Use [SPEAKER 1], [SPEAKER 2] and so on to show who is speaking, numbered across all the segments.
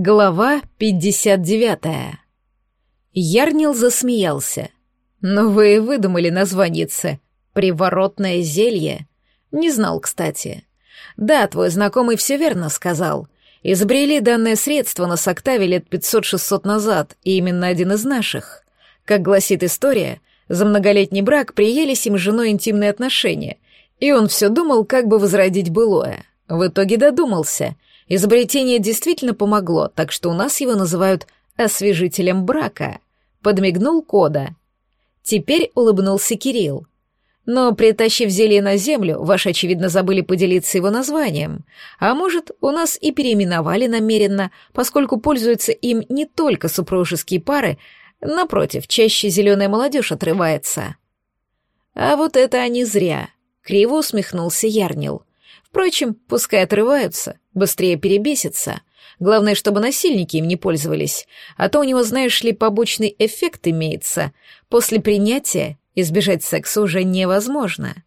[SPEAKER 1] Глава 59. Ярнил засмеялся. «Ну вы и выдумали названице. Приворотное зелье. Не знал, кстати. Да, твой знакомый все верно сказал. Изобрели данное средство на Соктаве лет 500-600 назад, и именно один из наших. Как гласит история, за многолетний брак приелись им женой интимные отношения, и он все думал, как бы возродить былое. В итоге додумался — Изобретение действительно помогло, так что у нас его называют освежителем брака. Подмигнул Кода. Теперь улыбнулся Кирилл. Но, притащив зелье на землю, ваши, очевидно, забыли поделиться его названием. А может, у нас и переименовали намеренно, поскольку пользуются им не только супружеские пары, напротив, чаще зеленая молодежь отрывается. А вот это они зря. Криво усмехнулся Ярнил. Впрочем, пускай отрываются, быстрее перебесятся. Главное, чтобы насильники им не пользовались, а то у него, знаешь ли, побочный эффект имеется. После принятия избежать секса уже невозможно.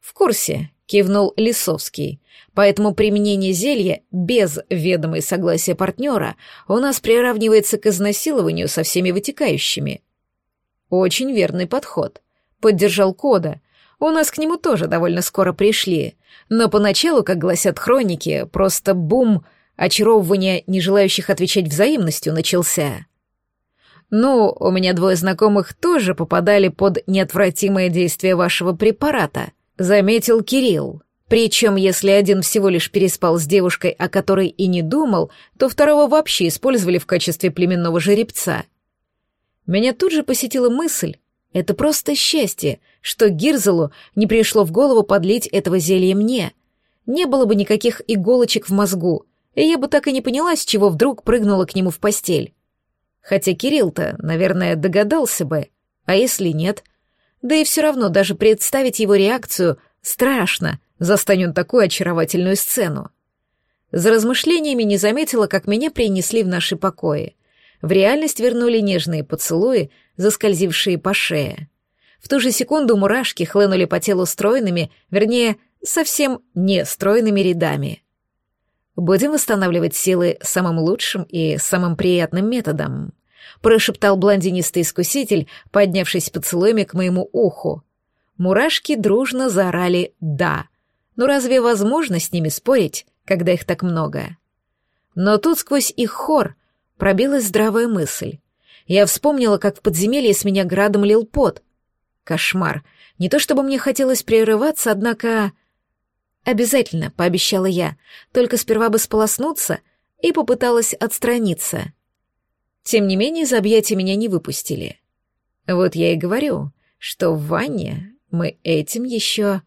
[SPEAKER 1] В курсе, кивнул Лисовский. Поэтому применение зелья без ведомой согласия партнера у нас приравнивается к изнасилованию со всеми вытекающими. Очень верный подход, поддержал Кода, у нас к нему тоже довольно скоро пришли, но поначалу, как гласят хроники, просто бум очаровывания не желающих отвечать взаимностью начался. Ну, у меня двое знакомых тоже попадали под неотвратимое действие вашего препарата, заметил Кирилл. Причем, если один всего лишь переспал с девушкой, о которой и не думал, то второго вообще использовали в качестве племенного жеребца. Меня тут же посетила мысль, это просто счастье, что Гирзелу не пришло в голову подлить этого зелья мне. Не было бы никаких иголочек в мозгу, и я бы так и не поняла, с чего вдруг прыгнула к нему в постель. Хотя Кирилл-то, наверное, догадался бы, а если нет? Да и все равно даже представить его реакцию страшно, застань он такую очаровательную сцену. За размышлениями не заметила, как меня принесли в наши покои. В реальность вернули нежные поцелуи, заскользившие по шее. В ту же секунду мурашки хлынули по телу стройными, вернее, совсем не стройными рядами. «Будем восстанавливать силы самым лучшим и самым приятным методом», прошептал блондинистый искуситель, поднявшись поцелуями к моему уху. Мурашки дружно заорали «да». Но разве возможно с ними спорить, когда их так много? Но тут сквозь их хор пробилась здравая мысль. Я вспомнила, как в подземелье с меня градом лил пот. Кошмар. Не то чтобы мне хотелось прерываться, однако... «Обязательно», — пообещала я, только сперва бы сполоснуться, и попыталась отстраниться. Тем не менее, из объятия меня не выпустили. Вот я и говорю, что в ванне мы этим еще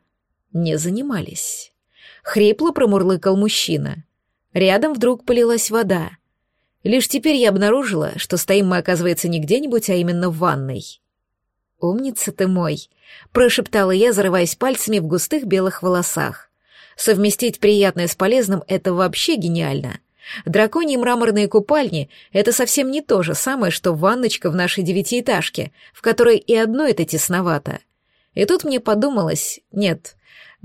[SPEAKER 1] не занимались. Хрипло промурлыкал мужчина. Рядом вдруг полилась вода — Лишь теперь я обнаружила, что стоим мы, оказывается, не где-нибудь, а именно в ванной. «Умница ты мой», — прошептала я, зарываясь пальцами в густых белых волосах. «Совместить приятное с полезным — это вообще гениально. Драконьи мраморные купальни — это совсем не то же самое, что ванночка в нашей девятиэтажке, в которой и одно это тесновато. И тут мне подумалось, нет,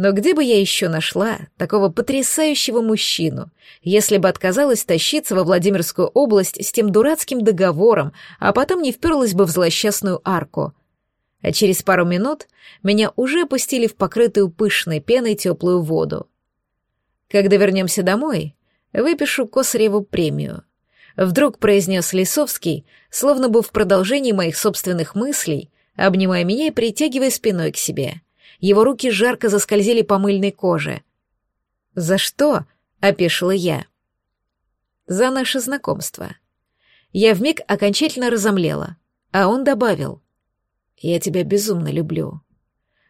[SPEAKER 1] но где бы я еще нашла такого потрясающего мужчину, если бы отказалась тащиться во Владимирскую область с тем дурацким договором, а потом не вперлась бы в злосчастную арку? А через пару минут меня уже опустили в покрытую пышной пеной теплую воду. Когда вернемся домой, выпишу Косареву премию. Вдруг произнес Лисовский, словно бы в продолжении моих собственных мыслей, обнимая меня и притягивая спиной к себе — его руки жарко заскользили по мыльной коже. «За что?» — опешила я. «За наше знакомство». Я вмиг окончательно разомлела, а он добавил. «Я тебя безумно люблю».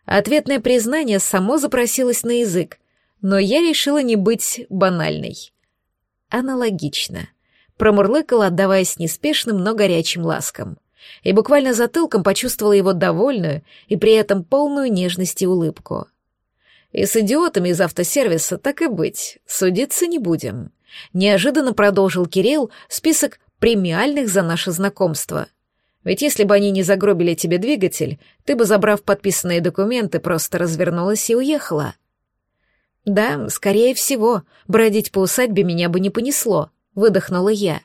[SPEAKER 1] Ответное признание само запросилось на язык, но я решила не быть банальной. Аналогично. Промурлыкала, отдаваясь неспешным, но горячим ласкам и буквально затылком почувствовала его довольную и при этом полную нежности улыбку. И с идиотами из автосервиса так и быть, судиться не будем. Неожиданно продолжил Кирилл список премиальных за наше знакомство. Ведь если бы они не загробили тебе двигатель, ты бы, забрав подписанные документы, просто развернулась и уехала. Да, скорее всего, бродить по усадьбе меня бы не понесло, — выдохнула я.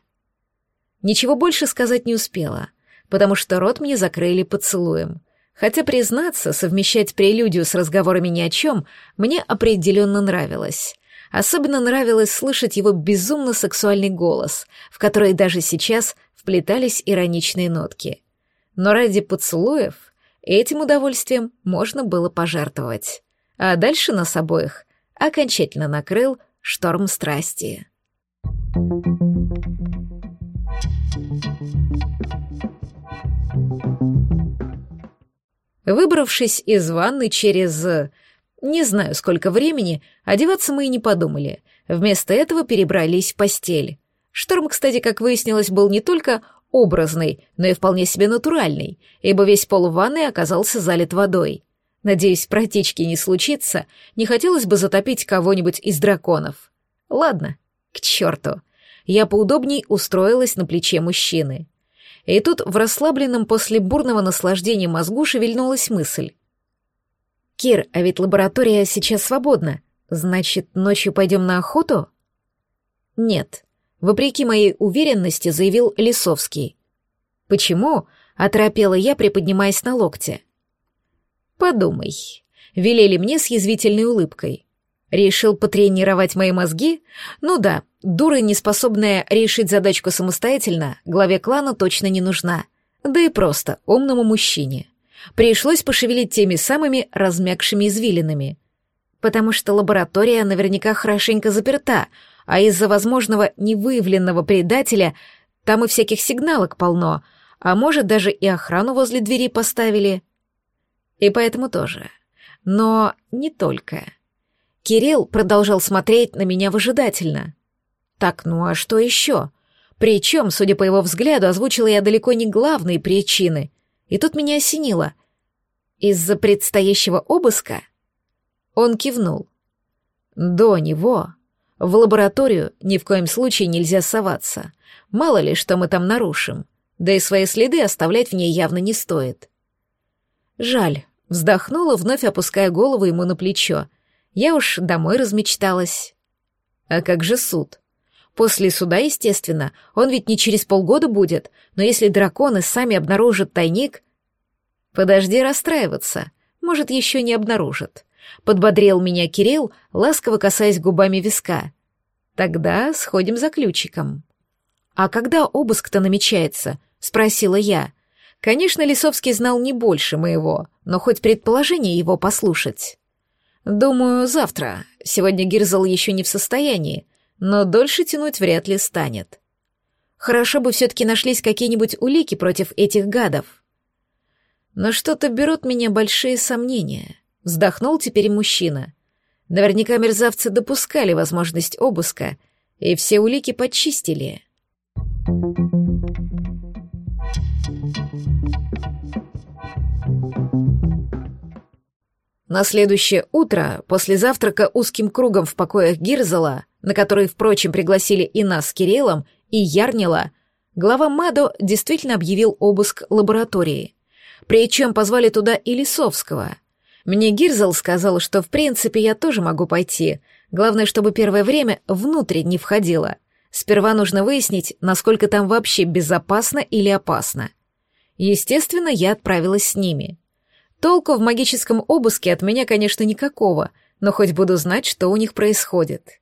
[SPEAKER 1] Ничего больше сказать не успела, потому что рот мне закрыли поцелуем. Хотя, признаться, совмещать прелюдию с разговорами ни о чем мне определенно нравилось. Особенно нравилось слышать его безумно сексуальный голос, в который даже сейчас вплетались ироничные нотки. Но ради поцелуев этим удовольствием можно было пожертвовать. А дальше нас обоих окончательно накрыл шторм страсти. Выбравшись из ванны через... Не знаю, сколько времени, одеваться мы и не подумали. Вместо этого перебрались в постель. Шторм, кстати, как выяснилось, был не только образный, но и вполне себе натуральный, ибо весь пол ванной оказался залит водой. Надеюсь, протечки не случится, не хотелось бы затопить кого-нибудь из драконов. Ладно, к черту. Я поудобней устроилась на плече мужчины. И тут в расслабленном после бурного наслаждения мозгу шевельнулась мысль. «Кир, а ведь лаборатория сейчас свободна. Значит, ночью пойдем на охоту?» «Нет», — вопреки моей уверенности заявил Лисовский. «Почему?» — оторопела я, приподнимаясь на локте. «Подумай», — велели мне с язвительной улыбкой. Решил потренировать мои мозги? Ну да, дура, неспособная решить задачку самостоятельно, главе клана точно не нужна. Да и просто умному мужчине. Пришлось пошевелить теми самыми размягшими извилинами. Потому что лаборатория наверняка хорошенько заперта, а из-за возможного невыявленного предателя там и всяких сигналок полно, а может даже и охрану возле двери поставили. И поэтому тоже. Но не только. Кирилл продолжал смотреть на меня выжидательно. Так, ну а что еще? Причем, судя по его взгляду, озвучила я далеко не главные причины. И тут меня осенило. Из-за предстоящего обыска? Он кивнул. До него в лабораторию ни в коем случае нельзя соваться. Мало ли, что мы там нарушим. Да и свои следы оставлять в ней явно не стоит. Жаль, вздохнула, вновь опуская голову ему на плечо, я уж домой размечталась. А как же суд? После суда, естественно, он ведь не через полгода будет, но если драконы сами обнаружат тайник... Подожди расстраиваться, может, еще не обнаружат. Подбодрил меня Кирилл, ласково касаясь губами виска. Тогда сходим за ключиком. А когда обыск-то намечается? Спросила я. Конечно, Лисовский знал не больше моего, но хоть предположение его послушать. «Думаю, завтра. Сегодня Гирзл еще не в состоянии, но дольше тянуть вряд ли станет. Хорошо бы все-таки нашлись какие-нибудь улики против этих гадов. Но что-то берут меня большие сомнения. Вздохнул теперь мужчина. Наверняка мерзавцы допускали возможность обыска, и все улики почистили. На следующее утро, после завтрака узким кругом в покоях Гирзела, на который, впрочем, пригласили и нас с Кириллом, и Ярнила, глава МАДО действительно объявил обыск лаборатории. Причем позвали туда и Лисовского. Мне Гирзел сказал, что в принципе я тоже могу пойти, главное, чтобы первое время внутрь не входило. Сперва нужно выяснить, насколько там вообще безопасно или опасно. Естественно, я отправилась с ними — Толку в магическом обыске от меня, конечно, никакого, но хоть буду знать, что у них происходит.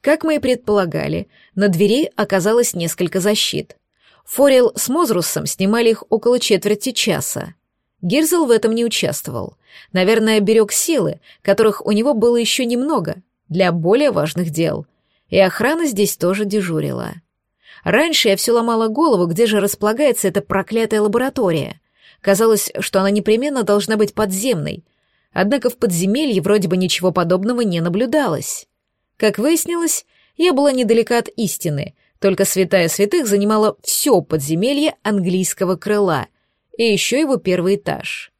[SPEAKER 1] Как мы и предполагали, на двери оказалось несколько защит. Форел с Мозрусом снимали их около четверти часа. Гирзел в этом не участвовал. Наверное, берег силы, которых у него было еще немного, для более важных дел. И охрана здесь тоже дежурила. Раньше я все ломала голову, где же располагается эта проклятая лаборатория — Казалось, что она непременно должна быть подземной, однако в подземелье вроде бы ничего подобного не наблюдалось. Как выяснилось, я была недалека от истины, только святая святых занимала все подземелье английского крыла и еще его первый этаж.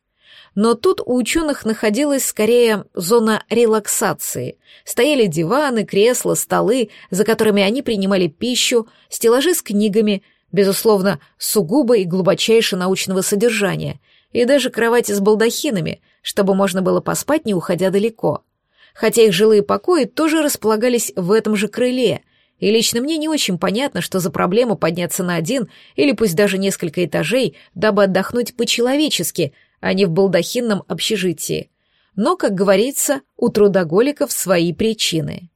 [SPEAKER 1] Но тут у ученых находилась скорее зона релаксации. Стояли диваны, кресла, столы, за которыми они принимали пищу, стеллажи с книгами — безусловно, сугубо и глубочайше научного содержания, и даже кровати с балдахинами, чтобы можно было поспать, не уходя далеко. Хотя их жилые покои тоже располагались в этом же крыле, И лично мне не очень понятно, что за проблема подняться на один или пусть даже несколько этажей, дабы отдохнуть по-человечески, а не в балдахинном общежитии. Но, как говорится, у трудоголиков свои причины.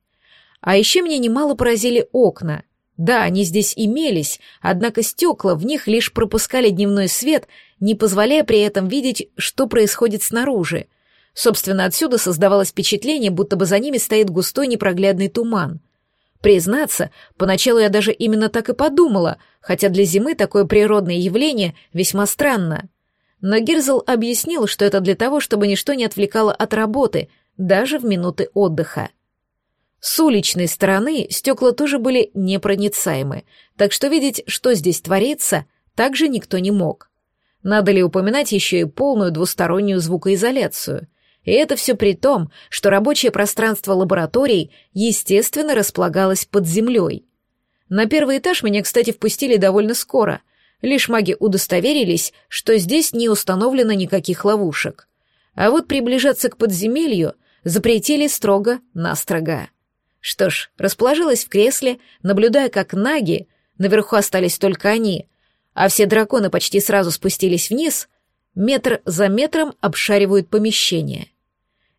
[SPEAKER 1] А еще меня немало поразили окна. Да, они здесь имелись, однако стекла в них лишь пропускали дневной свет, не позволяя при этом видеть, что происходит снаружи. Собственно, отсюда создавалось впечатление, будто бы за ними стоит густой непроглядный туман. Признаться, поначалу я даже именно так и подумала, хотя для зимы такое природное явление весьма странно. Но Гирзл объяснил, что это для того, чтобы ничто не отвлекало от работы, даже в минуты отдыха. С уличной стороны стекла тоже были непроницаемы, так что видеть, что здесь творится, также никто не мог. Надо ли упоминать еще и полную двустороннюю звукоизоляцию? И это все при том, что рабочее пространство лабораторий, естественно, располагалось под землей. На первый этаж меня, кстати, впустили довольно скоро. Лишь маги удостоверились, что здесь не установлено никаких ловушек. А вот приближаться к подземелью запретили строго-настрого. Что ж, расположилась в кресле, наблюдая, как наги, наверху остались только они, а все драконы почти сразу спустились вниз, метр за метром обшаривают помещение.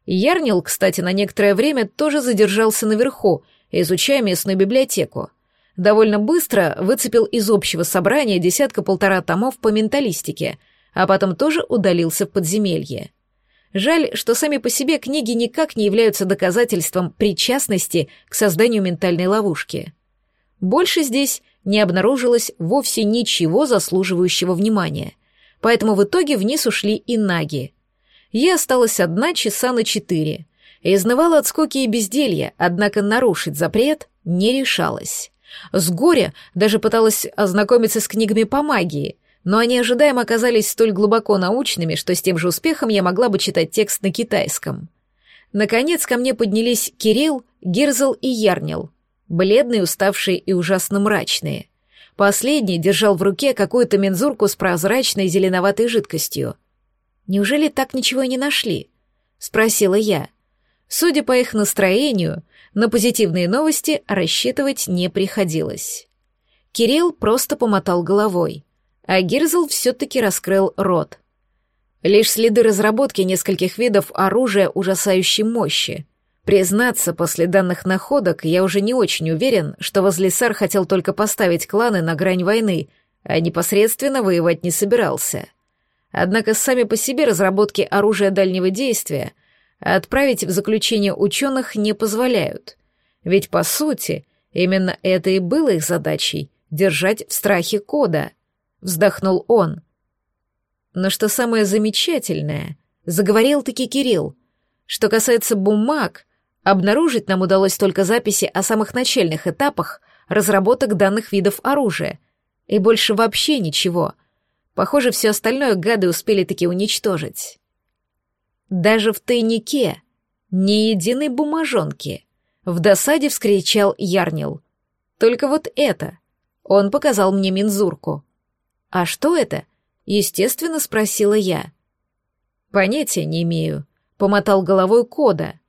[SPEAKER 1] Ярнил, кстати, на некоторое время тоже задержался наверху, изучая местную библиотеку. Довольно быстро выцепил из общего собрания десятка-полтора томов по менталистике, а потом тоже удалился в подземелье. Жаль, что сами по себе книги никак не являются доказательством причастности к созданию ментальной ловушки. Больше здесь не обнаружилось вовсе ничего заслуживающего внимания, поэтому в итоге вниз ушли и наги. Я осталась одна часа на четыре, и изнывала от скуки и безделья, однако нарушить запрет не решалась. С горя даже пыталась ознакомиться с книгами по магии, но они ожидаемо оказались столь глубоко научными, что с тем же успехом я могла бы читать текст на китайском. Наконец ко мне поднялись Кирилл, Герзл и Ярнил, бледные, уставшие и ужасно мрачные. Последний держал в руке какую-то мензурку с прозрачной зеленоватой жидкостью. «Неужели так ничего и не нашли?» — спросила я. Судя по их настроению, на позитивные новости рассчитывать не приходилось. Кирилл просто помотал головой а Гирзл все-таки раскрыл рот. Лишь следы разработки нескольких видов оружия ужасающей мощи. Признаться, после данных находок я уже не очень уверен, что Возлисар хотел только поставить кланы на грань войны, а непосредственно воевать не собирался. Однако сами по себе разработки оружия дальнего действия отправить в заключение ученых не позволяют. Ведь, по сути, именно это и было их задачей — держать в страхе кода — вздохнул он. Но что самое замечательное, заговорил-таки Кирилл. Что касается бумаг, обнаружить нам удалось только записи о самых начальных этапах разработок данных видов оружия. И больше вообще ничего. Похоже, все остальное гады успели таки уничтожить. Даже в тайнике ни единой бумажонки. В досаде вскричал Ярнил. Только вот это. Он показал мне мензурку. «А что это?» — естественно спросила я. «Понятия не имею», — помотал головой Кода.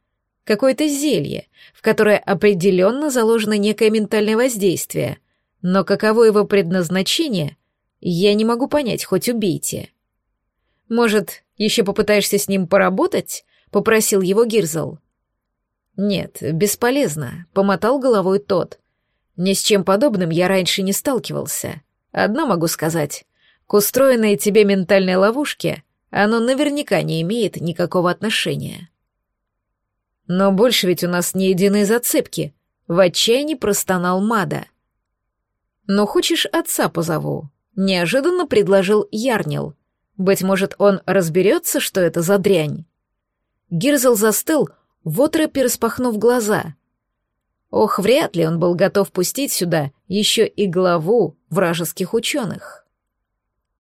[SPEAKER 1] «Какое-то зелье, в которое определенно заложено некое ментальное воздействие, но каково его предназначение, я не могу понять, хоть убейте». «Может, еще попытаешься с ним поработать?» — попросил его Гирзл. «Нет, бесполезно», — помотал головой тот. «Ни с чем подобным я раньше не сталкивался. Одно могу сказать. К устроенной тебе ментальной ловушке оно наверняка не имеет никакого отношения. Но больше ведь у нас ни единой зацепки. В отчаянии простонал Мада. Но хочешь отца позову? Неожиданно предложил Ярнил. Быть может, он разберется, что это за дрянь? Гирзл застыл, в оторопе распахнув глаза. Ох, вряд ли он был готов пустить сюда еще и главу вражеских ученых.